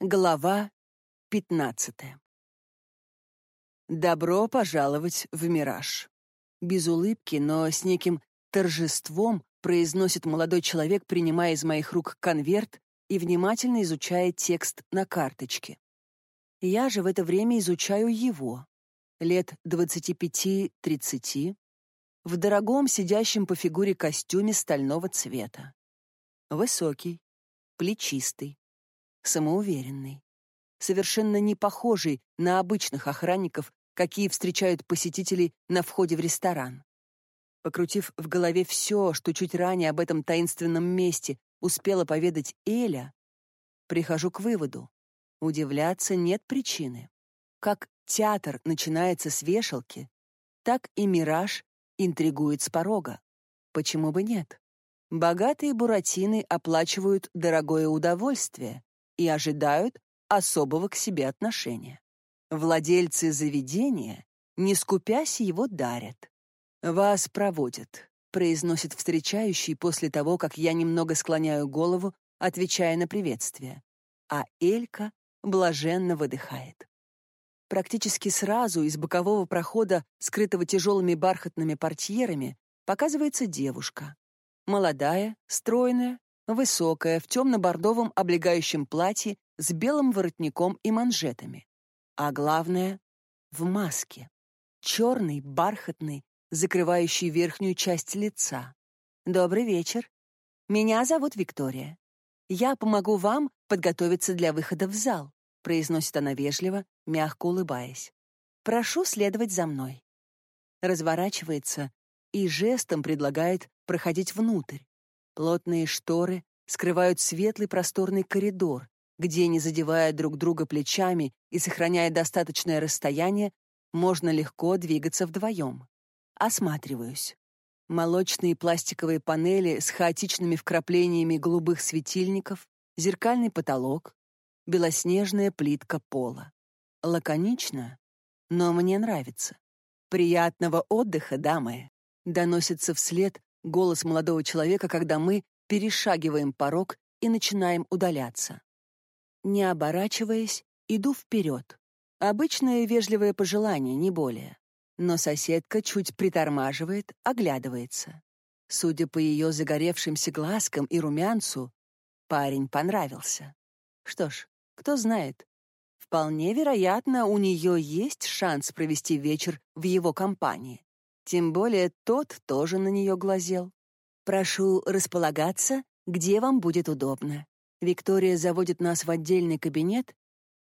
Глава 15. Добро пожаловать в мираж. Без улыбки, но с неким торжеством произносит молодой человек, принимая из моих рук конверт и внимательно изучая текст на карточке. Я же в это время изучаю его. Лет 25-30, в дорогом сидящем по фигуре костюме стального цвета. Высокий, плечистый, самоуверенный, совершенно не похожий на обычных охранников, какие встречают посетителей на входе в ресторан. Покрутив в голове все, что чуть ранее об этом таинственном месте успела поведать Эля, прихожу к выводу. Удивляться нет причины. Как театр начинается с вешалки, так и «Мираж» интригует с порога. Почему бы нет? Богатые буратины оплачивают дорогое удовольствие, и ожидают особого к себе отношения. Владельцы заведения, не скупясь, его дарят. «Вас проводят», — произносит встречающий после того, как я немного склоняю голову, отвечая на приветствие. А Элька блаженно выдыхает. Практически сразу из бокового прохода, скрытого тяжелыми бархатными портьерами, показывается девушка. Молодая, стройная, высокая, в темно-бордовом облегающем платье с белым воротником и манжетами. А главное — в маске. Черный, бархатный, закрывающий верхнюю часть лица. «Добрый вечер. Меня зовут Виктория. Я помогу вам подготовиться для выхода в зал», произносит она вежливо, мягко улыбаясь. «Прошу следовать за мной». Разворачивается и жестом предлагает проходить внутрь. Плотные шторы скрывают светлый просторный коридор, где, не задевая друг друга плечами и сохраняя достаточное расстояние, можно легко двигаться вдвоем. Осматриваюсь. Молочные пластиковые панели с хаотичными вкраплениями голубых светильников, зеркальный потолок, белоснежная плитка пола. Лаконично, но мне нравится. «Приятного отдыха, дамы!» доносится вслед голос молодого человека, когда мы перешагиваем порог и начинаем удаляться. Не оборачиваясь, иду вперед. Обычное вежливое пожелание, не более. Но соседка чуть притормаживает, оглядывается. Судя по ее загоревшимся глазкам и румянцу, парень понравился. Что ж, кто знает. Вполне вероятно, у нее есть шанс провести вечер в его компании. Тем более тот тоже на нее глазел. Прошу располагаться, где вам будет удобно. Виктория заводит нас в отдельный кабинет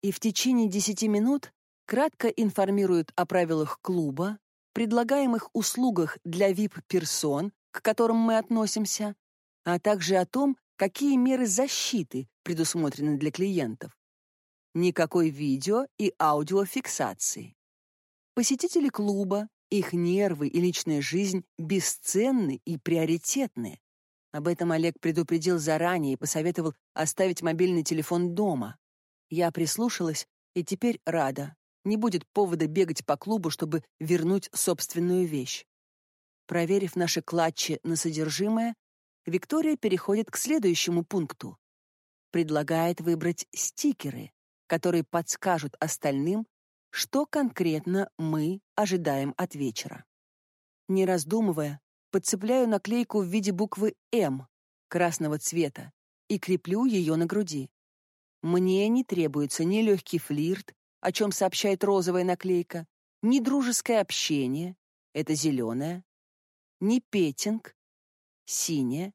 и в течение десяти минут кратко информирует о правилах клуба, предлагаемых услугах для VIP-персон, к которым мы относимся, а также о том, какие меры защиты предусмотрены для клиентов. Никакой видео и аудиофиксации. Посетители клуба их нервы и личная жизнь бесценны и приоритетны. Об этом Олег предупредил заранее и посоветовал оставить мобильный телефон дома. Я прислушалась и теперь рада. Не будет повода бегать по клубу, чтобы вернуть собственную вещь. Проверив наши клатчи на содержимое, Виктория переходит к следующему пункту. Предлагает выбрать стикеры, которые подскажут остальным, что конкретно мы ожидаем от вечера. Не раздумывая, подцепляю наклейку в виде буквы «М» красного цвета и креплю ее на груди. Мне не требуется ни легкий флирт, о чем сообщает розовая наклейка, ни дружеское общение, это зеленое, ни петинг, синее,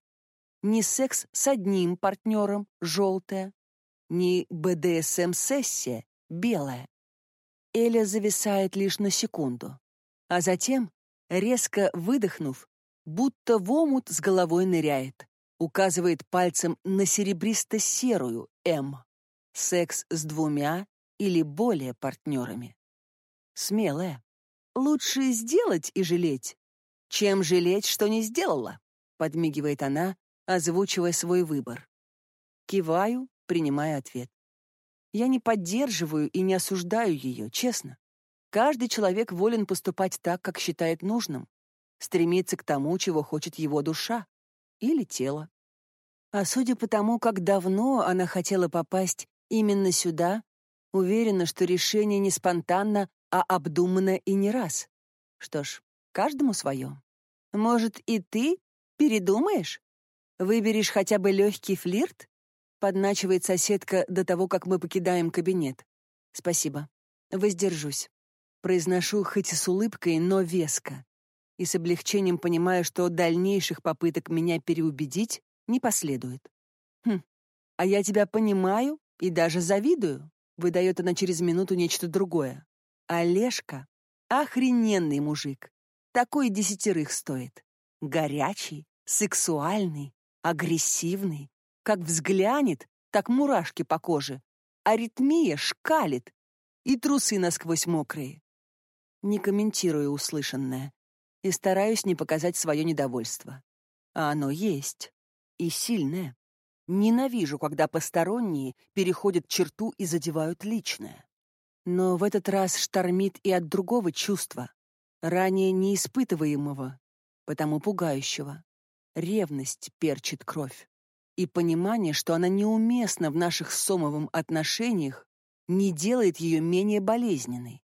ни секс с одним партнером, желтое, ни БДСМ-сессия, белая. Эля зависает лишь на секунду, а затем, резко выдохнув, будто в омут с головой ныряет, указывает пальцем на серебристо-серую М. Секс с двумя или более партнерами. Смелая. Лучше сделать и жалеть, чем жалеть, что не сделала, подмигивает она, озвучивая свой выбор. Киваю, принимая ответ. Я не поддерживаю и не осуждаю ее, честно. Каждый человек волен поступать так, как считает нужным, стремиться к тому, чего хочет его душа или тело. А судя по тому, как давно она хотела попасть Именно сюда. Уверена, что решение не спонтанно, а обдуманно и не раз. Что ж, каждому свое. Может, и ты передумаешь? Выберешь хотя бы легкий флирт? Подначивает соседка до того, как мы покидаем кабинет. Спасибо. Воздержусь. Произношу хоть и с улыбкой, но веско. И с облегчением понимаю, что дальнейших попыток меня переубедить не последует. Хм, а я тебя понимаю и даже завидую. Выдает она через минуту нечто другое. Олежка — охрененный мужик. Такой десятерых стоит. Горячий, сексуальный, агрессивный. Как взглянет, так мурашки по коже. Аритмия шкалит. И трусы насквозь мокрые. Не комментирую услышанное и стараюсь не показать свое недовольство. А оно есть. И сильное. Ненавижу, когда посторонние переходят черту и задевают личное. Но в этот раз штормит и от другого чувства, ранее неиспытываемого, потому пугающего. Ревность перчит кровь. И понимание, что она неуместна в наших с Сомовым отношениях, не делает ее менее болезненной.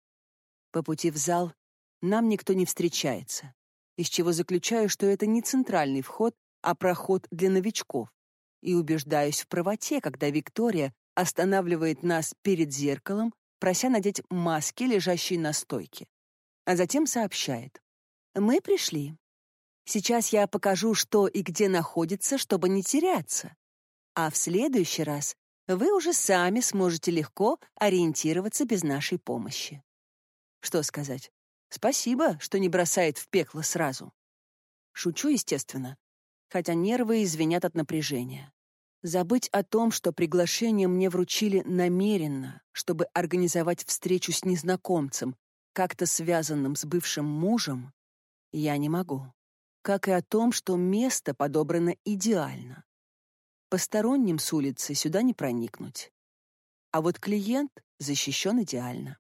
По пути в зал нам никто не встречается, из чего заключаю, что это не центральный вход, а проход для новичков и убеждаюсь в правоте, когда Виктория останавливает нас перед зеркалом, прося надеть маски, лежащие на стойке. А затем сообщает. «Мы пришли. Сейчас я покажу, что и где находится, чтобы не теряться. А в следующий раз вы уже сами сможете легко ориентироваться без нашей помощи». Что сказать? Спасибо, что не бросает в пекло сразу. Шучу, естественно, хотя нервы извинят от напряжения. Забыть о том, что приглашение мне вручили намеренно, чтобы организовать встречу с незнакомцем, как-то связанным с бывшим мужем, я не могу. Как и о том, что место подобрано идеально. Посторонним с улицы сюда не проникнуть. А вот клиент защищен идеально.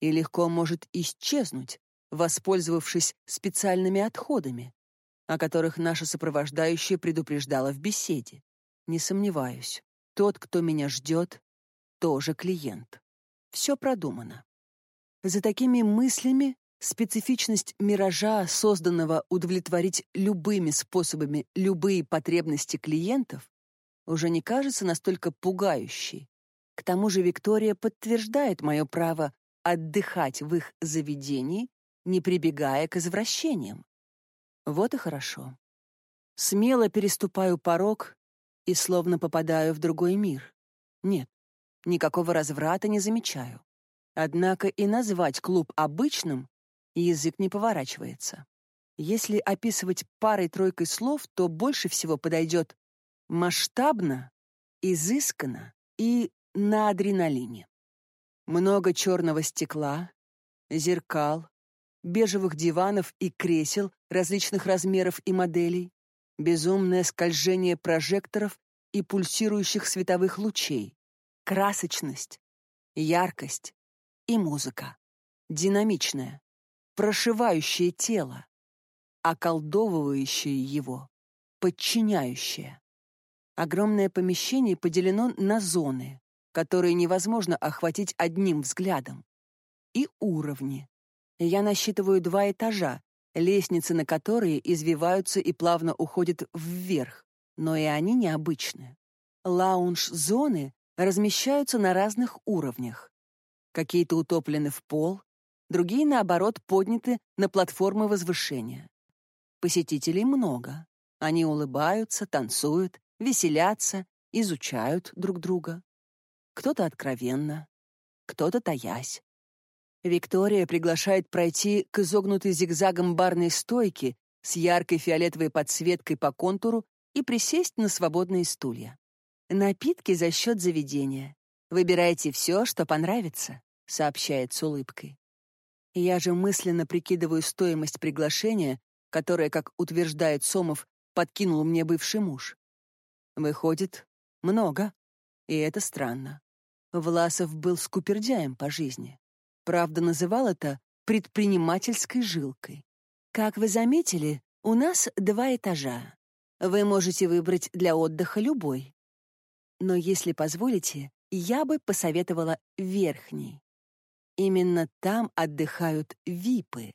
И легко может исчезнуть, воспользовавшись специальными отходами, о которых наша сопровождающая предупреждала в беседе. Не сомневаюсь, тот, кто меня ждет, тоже клиент. Все продумано. За такими мыслями специфичность миража, созданного удовлетворить любыми способами любые потребности клиентов, уже не кажется настолько пугающей. К тому же Виктория подтверждает мое право отдыхать в их заведении, не прибегая к извращениям. Вот и хорошо. Смело переступаю порог и словно попадаю в другой мир. Нет, никакого разврата не замечаю. Однако и назвать клуб обычным язык не поворачивается. Если описывать парой-тройкой слов, то больше всего подойдет масштабно, изысканно и на адреналине. Много черного стекла, зеркал, бежевых диванов и кресел различных размеров и моделей, безумное скольжение прожекторов и пульсирующих световых лучей, красочность, яркость и музыка. Динамичная, прошивающая тело, околдовывающая его, подчиняющая. Огромное помещение поделено на зоны, которые невозможно охватить одним взглядом, и уровни. Я насчитываю два этажа, лестницы на которые извиваются и плавно уходят вверх, но и они необычны. Лаунж-зоны размещаются на разных уровнях. Какие-то утоплены в пол, другие, наоборот, подняты на платформы возвышения. Посетителей много. Они улыбаются, танцуют, веселятся, изучают друг друга. Кто-то откровенно, кто-то таясь. Виктория приглашает пройти к изогнутой зигзагом барной стойке с яркой фиолетовой подсветкой по контуру и присесть на свободные стулья. Напитки за счет заведения. Выбирайте все, что понравится, сообщает с улыбкой. Я же мысленно прикидываю стоимость приглашения, которое, как утверждает Сомов, подкинул мне бывший муж. Выходит, много, и это странно. Власов был скупердяем по жизни. Правда, называл это предпринимательской жилкой. Как вы заметили, у нас два этажа. Вы можете выбрать для отдыха любой. Но если позволите, я бы посоветовала верхний. Именно там отдыхают випы.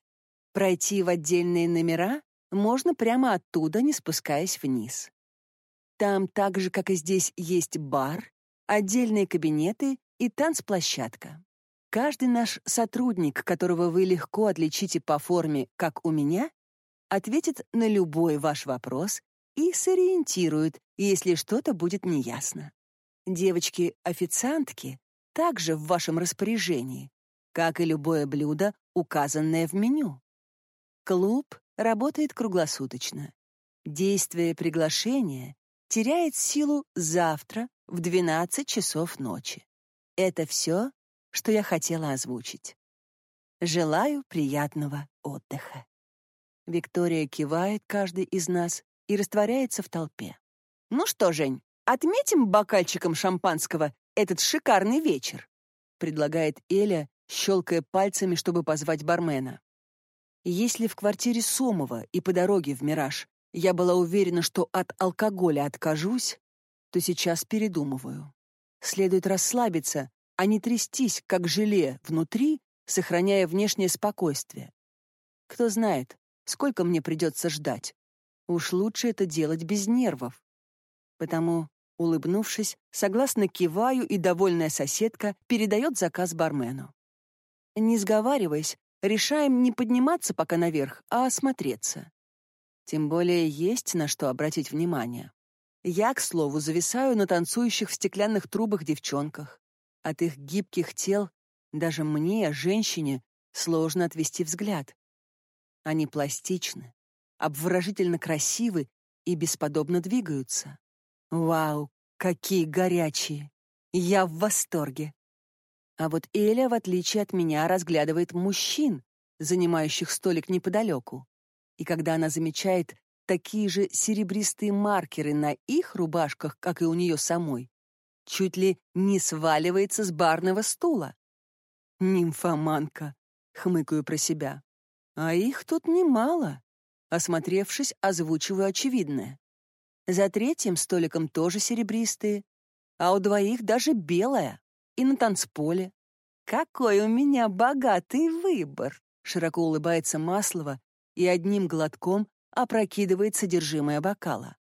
Пройти в отдельные номера можно прямо оттуда, не спускаясь вниз. Там так же, как и здесь, есть бар, отдельные кабинеты и танцплощадка. Каждый наш сотрудник, которого вы легко отличите по форме, как у меня, ответит на любой ваш вопрос и сориентирует, если что-то будет неясно. Девочки-официантки также в вашем распоряжении, как и любое блюдо, указанное в меню. Клуб работает круглосуточно. Действие приглашения теряет силу завтра в 12 часов ночи. Это все, что я хотела озвучить. Желаю приятного отдыха. Виктория кивает каждый из нас и растворяется в толпе. Ну что, Жень, отметим бокальчиком шампанского этот шикарный вечер, предлагает Эля, щелкая пальцами, чтобы позвать бармена. Если в квартире Сомова и по дороге в Мираж я была уверена, что от алкоголя откажусь, то сейчас передумываю. Следует расслабиться, а не трястись, как желе, внутри, сохраняя внешнее спокойствие. Кто знает, сколько мне придется ждать. Уж лучше это делать без нервов. Потому, улыбнувшись, согласно киваю, и довольная соседка передает заказ бармену. Не сговариваясь, решаем не подниматься пока наверх, а осмотреться. Тем более есть на что обратить внимание. Я, к слову, зависаю на танцующих в стеклянных трубах девчонках. От их гибких тел даже мне, женщине, сложно отвести взгляд. Они пластичны, обворожительно красивы и бесподобно двигаются. Вау, какие горячие! Я в восторге. А вот Эля, в отличие от меня, разглядывает мужчин, занимающих столик неподалеку и когда она замечает такие же серебристые маркеры на их рубашках, как и у нее самой, чуть ли не сваливается с барного стула. «Нимфоманка», — хмыкаю про себя. «А их тут немало». Осмотревшись, озвучиваю очевидное. За третьим столиком тоже серебристые, а у двоих даже белая, и на танцполе. «Какой у меня богатый выбор!» — широко улыбается Маслова, и одним глотком опрокидывает содержимое бокала.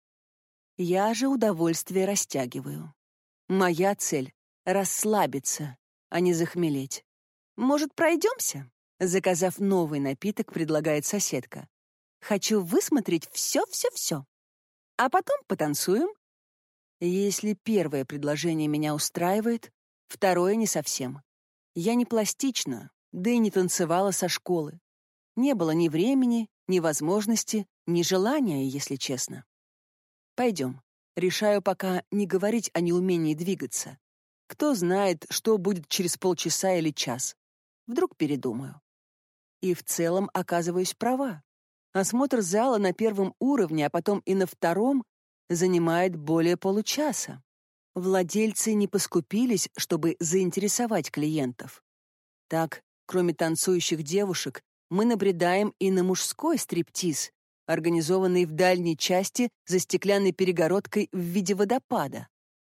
Я же удовольствие растягиваю. Моя цель — расслабиться, а не захмелеть. «Может, пройдемся?» Заказав новый напиток, предлагает соседка. «Хочу высмотреть все-все-все. А потом потанцуем». Если первое предложение меня устраивает, второе не совсем. Я не пластична, да и не танцевала со школы. Не было ни времени, ни возможности, ни желания, если честно. Пойдем. Решаю пока не говорить о неумении двигаться. Кто знает, что будет через полчаса или час. Вдруг передумаю. И в целом оказываюсь права. Осмотр зала на первом уровне, а потом и на втором занимает более получаса. Владельцы не поскупились, чтобы заинтересовать клиентов. Так, кроме танцующих девушек, мы набредаем и на мужской стриптиз, организованный в дальней части за стеклянной перегородкой в виде водопада.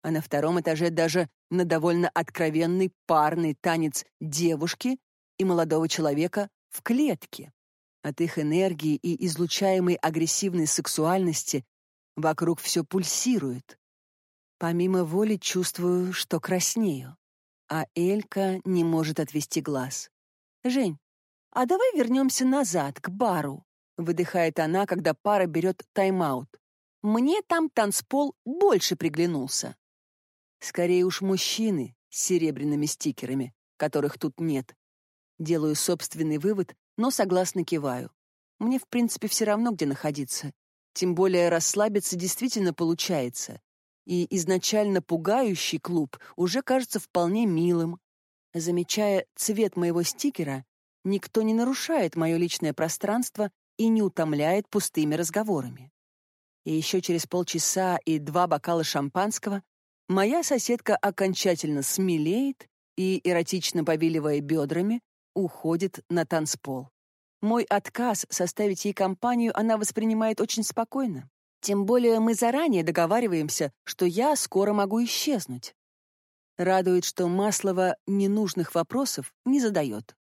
А на втором этаже даже на довольно откровенный парный танец девушки и молодого человека в клетке. От их энергии и излучаемой агрессивной сексуальности вокруг все пульсирует. Помимо воли чувствую, что краснею, а Элька не может отвести глаз. «Жень, «А давай вернемся назад, к бару», — выдыхает она, когда пара берет тайм-аут. «Мне там танцпол больше приглянулся». Скорее уж мужчины с серебряными стикерами, которых тут нет. Делаю собственный вывод, но согласно киваю. Мне, в принципе, все равно, где находиться. Тем более расслабиться действительно получается. И изначально пугающий клуб уже кажется вполне милым. Замечая цвет моего стикера, Никто не нарушает мое личное пространство и не утомляет пустыми разговорами. И еще через полчаса и два бокала шампанского моя соседка окончательно смелеет и, эротично повиливая бедрами, уходит на танцпол. Мой отказ составить ей компанию она воспринимает очень спокойно. Тем более мы заранее договариваемся, что я скоро могу исчезнуть. Радует, что Маслова ненужных вопросов не задает.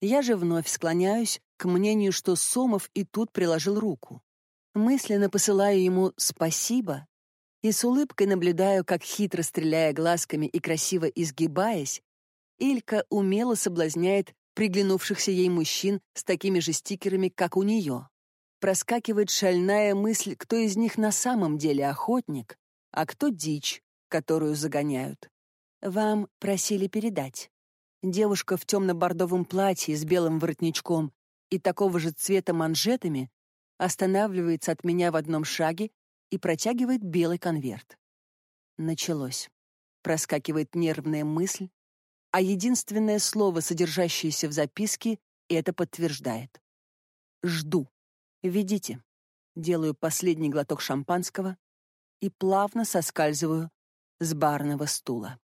Я же вновь склоняюсь к мнению, что Сомов и тут приложил руку. Мысленно посылаю ему «спасибо» и с улыбкой наблюдаю, как хитро стреляя глазками и красиво изгибаясь, Илька умело соблазняет приглянувшихся ей мужчин с такими же стикерами, как у нее. Проскакивает шальная мысль, кто из них на самом деле охотник, а кто дичь, которую загоняют. Вам просили передать. Девушка в темно-бордовом платье с белым воротничком и такого же цвета манжетами останавливается от меня в одном шаге и протягивает белый конверт. Началось. Проскакивает нервная мысль, а единственное слово, содержащееся в записке, это подтверждает. Жду. Ведите. Делаю последний глоток шампанского и плавно соскальзываю с барного стула.